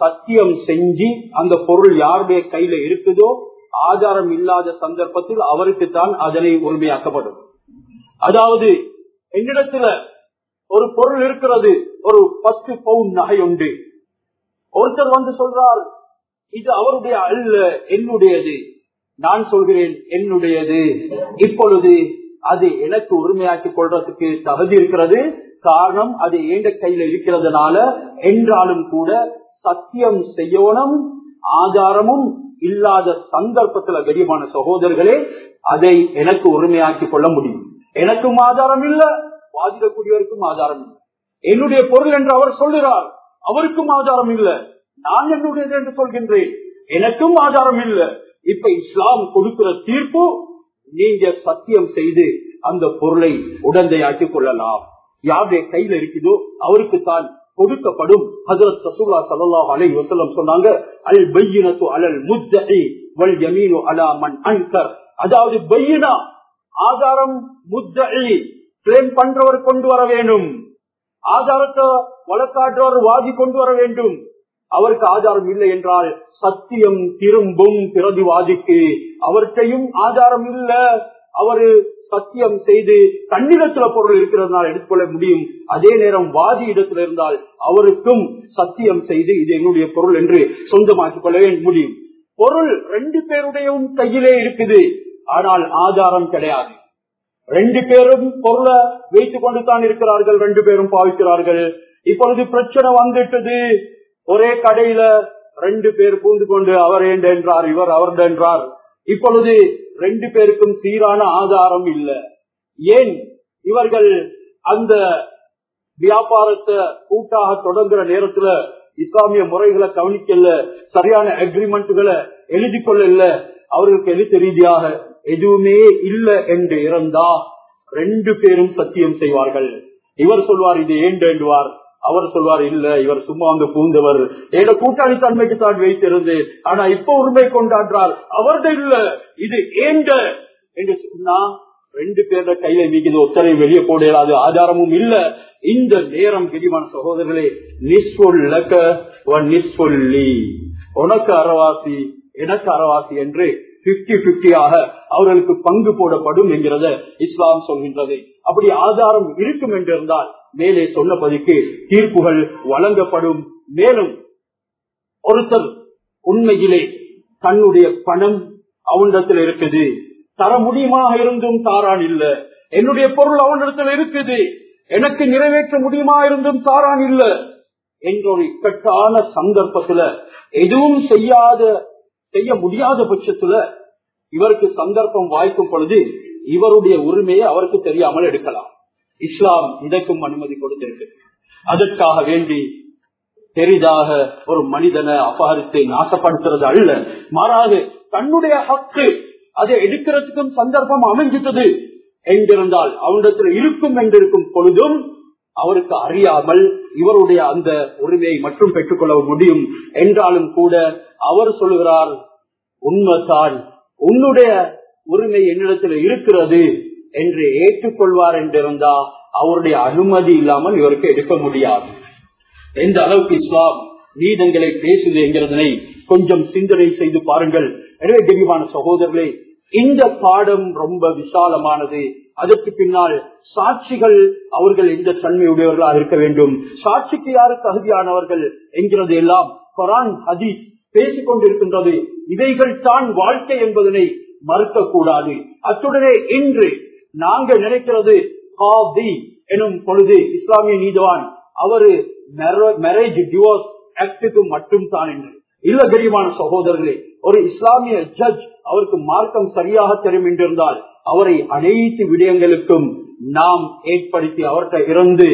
சத்தியம் செஞ்சு அந்த பொருள் யாருடைய கையில இருக்குதோ ஆதாரம் இல்லாத சந்தர்ப்பத்தில் அவருக்கு தான் அதனை உரிமையாக்கப்படும் அதாவது என்னிடத்துல ஒரு பொருள் இருக்கிறது ஒரு பத்து பவுன் நகை உண்டு. ஒருத்தர் வந்து சொல்றார் இது அவருடைய அல்ல என்னுடையது. நான் சொல்கிறேன் என்னுடையது. இப்பொழுது அது எனக்கு உரிமையாக்கிக் கொள்றதுக்கு தகுதி இருக்கிறது. காரணம் அது ஏண்ட கையில இருக்கிறதுனால என்றாலும் கூட சத்தியம் செய்யணும் ஆதாரமும் இல்லாத சந்தர்ப்பத்துல கரியமான சகோதரர்களே அதை எனக்கு உரிமையாக்கி கொள்ள முடியும். எனக்கும் ஆதாரம் இல்ல வாதிடக்கூடியவருக்கும் ஆதாரம் இல்லை. என்னுடைய பொருள் என்று அவர் சொல்லுகிறார் அவருக்கும் ஆதாரம் இல்ல. நான் என்னுடையது என்று சொல்கின்றேன் எனக்கும் ஆதாரம் இல்ல. இப்ப இஸ்லாம் கொடுக்கிற தீர்ப்பு நீங்க சத்தியம் செய்து அந்த பொருளை உடந்தையாக்கிக் கொள்ளலாம். யாருடைய கையில இருக்குதோ அவருக்கு தான் கொடுக்கப்படும். ஹசரத் சசூலா சல்லாஹ் அலை வசலம் சொன்னாங்க அல் பையினத்து அலல் முத்தகி வல் யமீனு அலா மன் அன்கர். அதாவது பையினா ஆதாரம் முத்தி கிளைம் பண்றவர் கொண்டு வர வேண்டும். ஆதாரத்தை வழக்காற்றவர் வாதி கொண்டு வர வேண்டும். அவருக்கு ஆதாரம் இல்லை என்றால் சத்தியம் திரும்பும் பிரதிவாதிக்கு. அவர்கிட்டையும் ஆதாரம் இல்ல. அவரு சத்தியம் செய்து தன்னிடத்துல பொருள் இருக்கிறதுனால எடுத்துக்கொள்ள முடியும். அதே நேரம் வாதி இடத்துல இருந்தால் அவருக்கும் சத்தியம் செய்து இது என்னுடைய பொருள் என்று சொந்தமாக்கிக் கொள்ள முடியும். பொருள் ரெண்டு பேருடையும் கையிலே இருக்குது. ஆனால் ஆதாரம் கிடையாது. ரெண்டு பேரும் பொருளை வைத்துக் கொண்டு தான் இருக்கிறார்கள் ரெண்டு பேரும் பாவிக்கிறார்கள். இப்பொழுது பிரச்சனை வந்துட்டது. ஒரே கடையில ரெண்டு பேர் பூந்து கொண்டு அவர் என்றார் இவர் அவர் என்றார் இப்பொழுது ரெண்டு பேருக்கும் சீரான ஆதாரம் இல்லை. ஏன்? இவர்கள் அந்த வியாபாரத்தை கூட்டாக தொடங்குற நேரத்துல இஸ்லாமிய முறைகளை கவனிக்கல சரியான அக்ரிமெண்ட்களை எழுதி கொள்ளல. அவர்களுக்கு எழுத்து ரீதியாக எதுவுமே இல்லை என்று இருந்தா ரெண்டு பேரும் சத்தியம் செய்வார்கள். இவர் சொல்வார் இது ஏன் வேண்டுவார்? அவர் சொல்வார் இல்ல இவர் சும்மா அங்கு பூந்தவர் ஏதோ கூட்டாளி தன்மைக்கு தான் வைத்திருந்து ஆனா இப்ப உரிமை கொண்டாடுறார். அவரது இல்ல இது ஏண்ட? என்று சொன்னா ரெண்டு பேர கையில மீது ஒத்தரை வெளியே போடாது ஆதாரமும் இல்ல. இந்த நேரம் கிரிமான சகோதரர்களே நிஸ்பொல்லக்க நிஸ்பொல்லி. உனக்கு அறவாசி எனக்கு அறவாசி என்று பிப்டி பிப்டியாக அவர்களுக்கு பங்கு போடப்படும் என்கிறத இஸ்லாம் சொல்கின்றது. அப்படி ஆதாரம் இருக்கும் என்றிருந்தால் மேலே சொன்னபதிக்கு தீர்ப்புகள் வழங்கப்படும். மேலும் ஒருத்தர் உண்மையிலே தன்னுடைய பணம் அவனிடத்தில் இருக்குது. தர முடியுமாக இருந்தும் தாரான் இல்ல. என்னுடைய பொருள் அவனிடத்தில் இருக்குது. எனக்கு நிறைவேற்ற முடியுமா இருந்தும் தாரான் இல்ல. என்ற ஒரு இக்கட்டான சந்தர்ப்பத்துல எதுவும் செய்யாத செய்ய முடியாத பட்சத்துல இவருக்கு சந்தர்ப்பம் வாய்க்கும் பொழுது இவருடைய உரிமையை அவருக்கு தெரியாமல் எடுக்கலாம். இஸ்லாம் இதற்கும் அனுமதி கொடுத்திருக்கு. அதற்காக வேண்டி பெரிதாக ஒரு மனிதனை அபகரித்து நாசப்படுத்துறது அல்ல. மாறாது தன்னுடைய ஹக்கு அதை எடுக்கிறதுக்கும் சந்தர்ப்பம் அமைஞ்சிட்டது எங்கிருந்தால் அவனிடத்தில் இருக்கும் என்றிருக்கும் பொழுதும் அவருக்கு அறியாமல் இவருடைய அந்த உரிமையை மட்டும் பெற்றுக்கொள்ள முடியும் என்றாலும் கூட அவர் சொல்லுகிறார் உண்மைதான். உன்னுடைய உரிமை என்னிடத்தில் இருக்கிறது என்று ஏற்றுக்கொள்வார் என்றிருந்தா அவருடைய அனுமதி இல்லாமல் இவருக்கு எடுக்க முடியாது. எந்த அளவுக்கு இஸ்லாம் நீதங்களை பேசுது என்கிறதனை கொஞ்சம் சிந்தனை செய்து பாருங்கள். எனவே தெளிவான சகோதரர்களே இந்த பாடம் ரொம்ப விசாலமானது. அதற்கு பின்னால் சாட்சிகள் அவர்கள் எந்த தன்மையுடையவர்களாக இருக்க வேண்டும். சாட்சிக்கு யாரு தகுதியானவர்கள் என்கிறது எல்லாம் ஹதீஸ் பேசிக் கொண்டிருக்கின்றது. இவைகள் தான் வாழ்க்கை என்பதனை மறுக்க கூடாது அத்துடனே இன்று நாங்கள் நினைக்கிறது எனும் பொழுது இஸ்லாமிய நீதிவான் அவரு மேரேஜ் டிவோர்ஸ் ஆக்டுக்கு மட்டும் தான் என்று. இல்ல கரிமான சகோதரர்களே ஒரு இஸ்லாமிய ஜட்ஜ் அவருக்கு மார்க்கம் சரியாக தெரியும் என்றிருந்தால் அவரை அனைத்து விடயங்களுக்கும் நாம் ஏற்படுத்தி அவர்கிட்ட இருந்து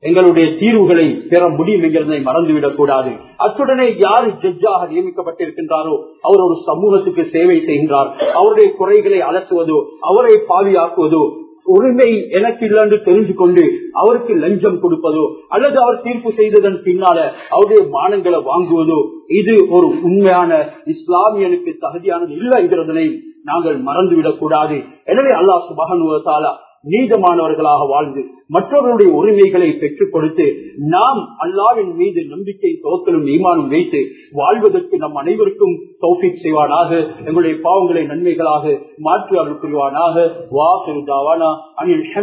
எங்களுடைய தீர்வுகளை பெற முடியும் என்கிறதை மறந்துவிடக் கூடாது. அத்துடனே யாரு ஜட்ஜாக நியமிக்கப்பட்டிருக்கின்றாரோ அவர் ஒரு சமூகத்துக்கு சேவை செய்கின்றார். அவருடைய குறைகளை அலசுவதோ அவரை பாவியாக்குவதோ உரிமை எனக்கு இல்லைன்னு தெரிஞ்சு கொண்டு அவருக்கு லஞ்சம் கொடுப்பதோ அல்லது அவர் தீர்ப்பு செய்ததன் பின்னால அவருடைய மானங்களை வாங்குவதோ இது ஒரு உண்மையான இஸ்லாமியனுக்கு தகுதியானது இல்லை என்கிறதனை நாங்கள் மறந்துவிடக் கூடாது எனவே அல்லாஹ் சுபகன் நீதமானவர்களாக வாழ்ந்து மற்றவர்களுடைய உரிமைகளை பெற்றுக் கொடுத்து நாம் அல்லாவின் மீது நம்பிக்கை தோத்தலும் ஈமானும் வைத்து வாழ்வதற்கு நம் அனைவருக்கும் தௌஃபிக் செய்வானாக எங்களுடைய பாவங்களை நன்மைகளாக மாற்றி அருள் புரிவானாக. வா பெருதாவானா அனில்